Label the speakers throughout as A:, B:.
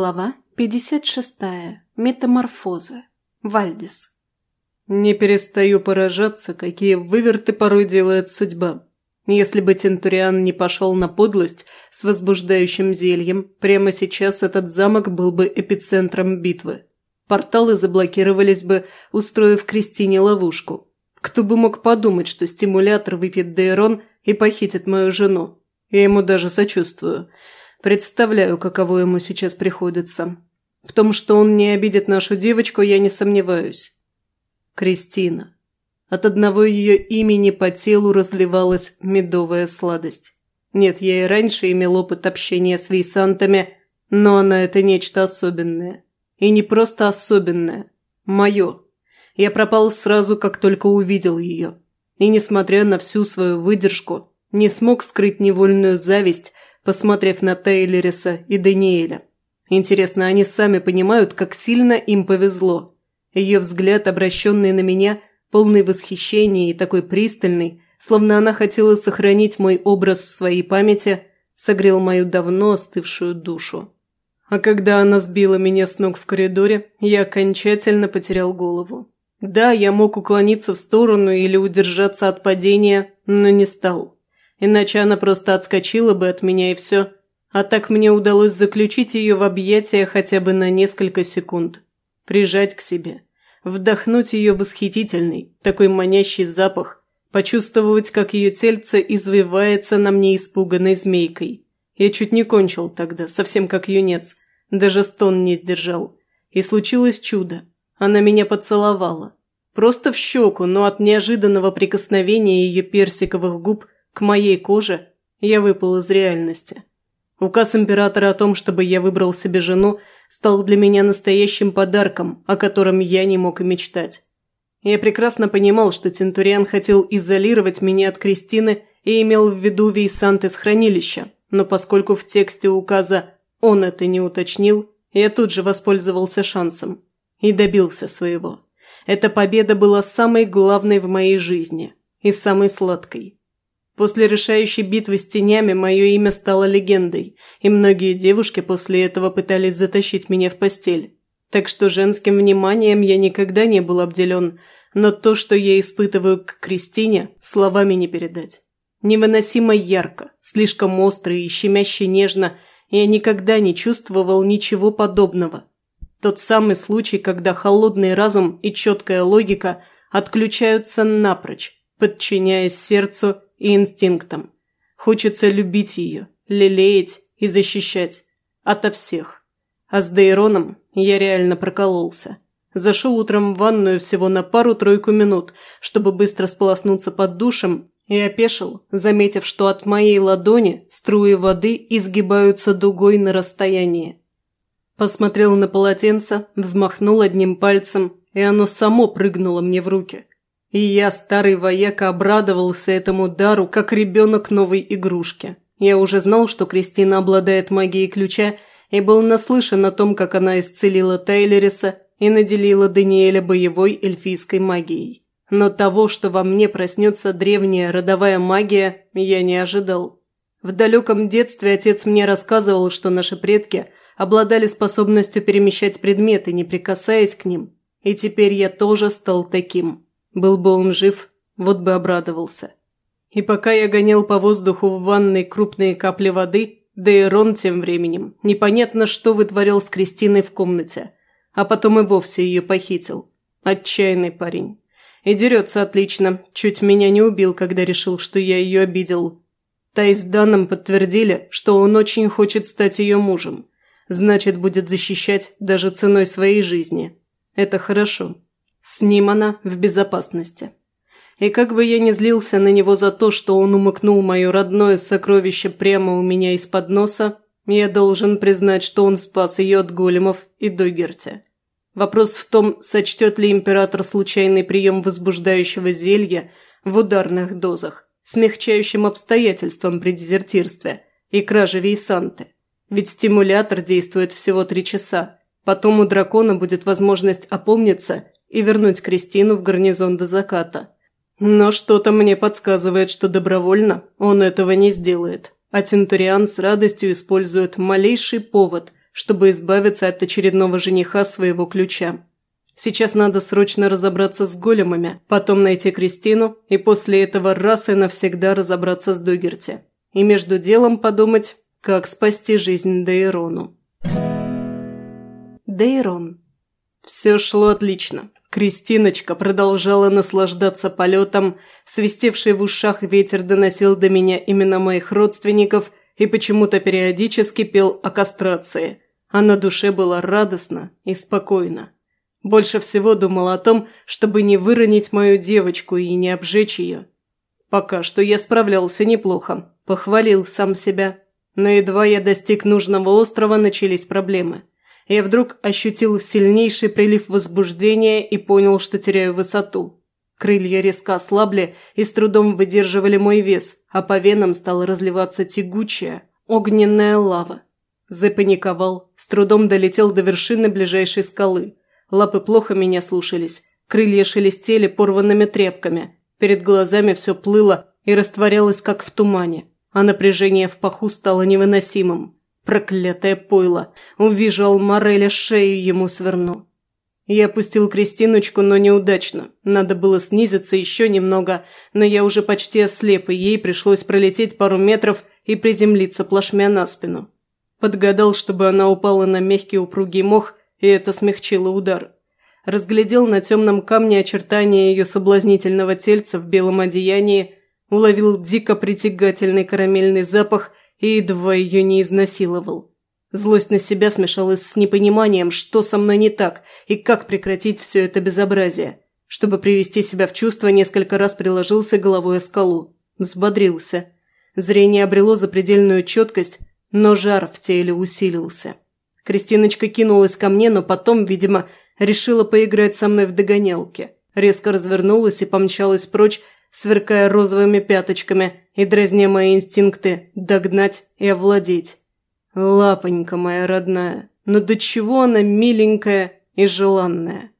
A: Глава 56. Метаморфозы. Вальдис.
B: Не перестаю поражаться, какие выверты порой делает судьба. Если бы Тентуриан не пошел на подлость с возбуждающим зельем, прямо сейчас этот замок был бы эпицентром битвы. Порталы заблокировались бы, устроив Кристине ловушку. Кто бы мог подумать, что стимулятор выпьет Дейрон и похитит мою жену. Я ему даже сочувствую – Представляю, каково ему сейчас приходится. В том, что он не обидит нашу девочку, я не сомневаюсь. Кристина. От одного ее имени по телу разливалась медовая сладость. Нет, я и раньше имел опыт общения с вейсантами, но она – это нечто особенное. И не просто особенное. Мое. Я пропал сразу, как только увидел ее. И, несмотря на всю свою выдержку, не смог скрыть невольную зависть посмотрев на Тейлериса и Даниэля. Интересно, они сами понимают, как сильно им повезло. Ее взгляд, обращенный на меня, полный восхищения и такой пристальный, словно она хотела сохранить мой образ в своей памяти, согрел мою давно остывшую душу. А когда она сбила меня с ног в коридоре, я окончательно потерял голову. Да, я мог уклониться в сторону или удержаться от падения, но не стал. Иначе она просто отскочила бы от меня и все. А так мне удалось заключить ее в объятия хотя бы на несколько секунд. Прижать к себе. Вдохнуть ее восхитительный, такой манящий запах. Почувствовать, как ее тельце извивается на мне испуганной змейкой. Я чуть не кончил тогда, совсем как юнец. Даже стон не сдержал. И случилось чудо. Она меня поцеловала. Просто в щеку, но от неожиданного прикосновения ее персиковых губ – к моей коже, я выпал из реальности. Указ императора о том, чтобы я выбрал себе жену, стал для меня настоящим подарком, о котором я не мог и мечтать. Я прекрасно понимал, что Тентуриан хотел изолировать меня от Кристины и имел в виду Вейсант из хранилища, но поскольку в тексте указа он это не уточнил, я тут же воспользовался шансом и добился своего. Эта победа была самой главной в моей жизни и самой сладкой. После решающей битвы с тенями мое имя стало легендой, и многие девушки после этого пытались затащить меня в постель. Так что женским вниманием я никогда не был обделен, но то, что я испытываю к Кристине, словами не передать. Невыносимо ярко, слишком остро и щемяще нежно, я никогда не чувствовал ничего подобного. Тот самый случай, когда холодный разум и четкая логика отключаются напрочь, подчиняясь сердцу и инстинктам. Хочется любить ее, лелеять и защищать. Ото всех. А с Дейроном я реально прокололся. Зашел утром в ванную всего на пару-тройку минут, чтобы быстро сполоснуться под душем, и опешил, заметив, что от моей ладони струи воды изгибаются дугой на расстоянии. Посмотрел на полотенце, взмахнул одним пальцем, и оно само прыгнуло мне в руки. И я, старый вояка, обрадовался этому дару, как ребенок новой игрушки. Я уже знал, что Кристина обладает магией ключа, и был наслышан о том, как она исцелила Тайлериса и наделила Даниэля боевой эльфийской магией. Но того, что во мне проснется древняя родовая магия, я не ожидал. В далеком детстве отец мне рассказывал, что наши предки обладали способностью перемещать предметы, не прикасаясь к ним. И теперь я тоже стал таким. Был бы он жив, вот бы обрадовался. И пока я гонял по воздуху в ванной крупные капли воды, Дейрон тем временем непонятно что вытворил с Кристиной в комнате, а потом и вовсе ее похитил. Отчаянный парень. И дерется отлично, чуть меня не убил, когда решил, что я ее обидел. Тай с Даном подтвердили, что он очень хочет стать ее мужем. Значит, будет защищать даже ценой своей жизни. Это хорошо. С ним она в безопасности. И как бы я ни злился на него за то, что он умыкнул мое родное сокровище прямо у меня из-под носа, я должен признать, что он спас ее от големов и Догерти. Вопрос в том, сочтет ли император случайный прием возбуждающего зелья в ударных дозах, смягчающим обстоятельством при дезертирстве и краже Вейсанты. Ведь стимулятор действует всего три часа. Потом у дракона будет возможность опомниться и вернуть Кристину в гарнизон до заката. Но что-то мне подсказывает, что добровольно он этого не сделает, а Тентуриан с радостью использует малейший повод, чтобы избавиться от очередного жениха своего ключа. Сейчас надо срочно разобраться с големами, потом найти Кристину и после этого раз и навсегда разобраться с Дугерти. И между делом подумать, как спасти жизнь Дейрону.
A: Дейрон.
B: Все шло отлично. Кристиночка продолжала наслаждаться полетом, свистевший в ушах ветер доносил до меня имена моих родственников и почему-то периодически пел о кастрации, а на душе было радостно и спокойно. Больше всего думал о том, чтобы не выронить мою девочку и не обжечь ее. Пока что я справлялся неплохо, похвалил сам себя. Но едва я достиг нужного острова, начались проблемы – я вдруг ощутил сильнейший прилив возбуждения и понял, что теряю высоту. Крылья резко ослабли и с трудом выдерживали мой вес, а по венам стала разливаться тягучая, огненная лава. Запаниковал, с трудом долетел до вершины ближайшей скалы. Лапы плохо меня слушались, крылья шелестели порванными тряпками, перед глазами все плыло и растворялось, как в тумане, а напряжение в паху стало невыносимым. Проклятое пойло! Увижу Алмареля, шею ему сверну. Я опустил Кристиночку, но неудачно. Надо было снизиться еще немного, но я уже почти ослеп, и ей пришлось пролететь пару метров и приземлиться плашмя на спину. Подгадал, чтобы она упала на мягкий упругий мох, и это смягчило удар. Разглядел на темном камне очертания ее соблазнительного тельца в белом одеянии, уловил дико притягательный карамельный запах и едва ее не изнасиловал. Злость на себя смешалась с непониманием, что со мной не так и как прекратить все это безобразие. Чтобы привести себя в чувство, несколько раз приложился головой о скалу. Взбодрился. Зрение обрело запредельную четкость, но жар в теле усилился. Кристиночка кинулась ко мне, но потом, видимо, решила поиграть со мной в догонялки. Резко развернулась и помчалась прочь, сверкая розовыми пяточками и дразня мои инстинкты догнать и овладеть. Лапонька моя родная, но до чего она миленькая и желанная.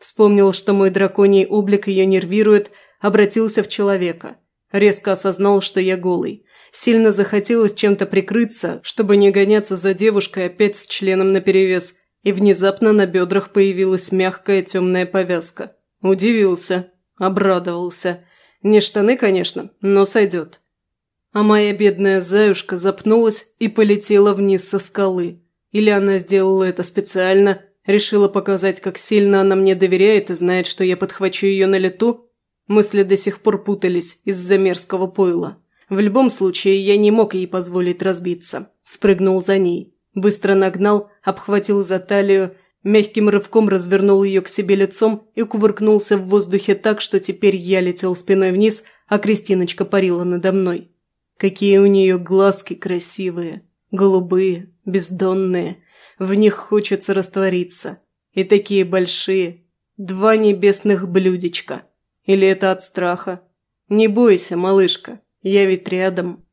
B: Вспомнил, что мой драконий облик ее нервирует, обратился в человека. Резко осознал, что я голый. Сильно захотелось чем-то прикрыться, чтобы не гоняться за девушкой опять с членом наперевес, и внезапно на бедрах появилась мягкая темная повязка. Удивился, обрадовался – не штаны, конечно, но сойдет. А моя бедная заюшка запнулась и полетела вниз со скалы. Или она сделала это специально, решила показать, как сильно она мне доверяет и знает, что я подхвачу ее на лету? Мысли до сих пор путались из-за мерзкого пойла. В любом случае, я не мог ей позволить разбиться. Спрыгнул за ней. Быстро нагнал, обхватил за талию Мягким рывком развернул ее к себе лицом и кувыркнулся в воздухе так, что теперь я летел спиной вниз, а Кристиночка парила надо мной. Какие у нее глазки красивые, голубые, бездонные. В них хочется раствориться. И такие большие. Два небесных блюдечка. Или это от страха? Не бойся, малышка, я ведь рядом.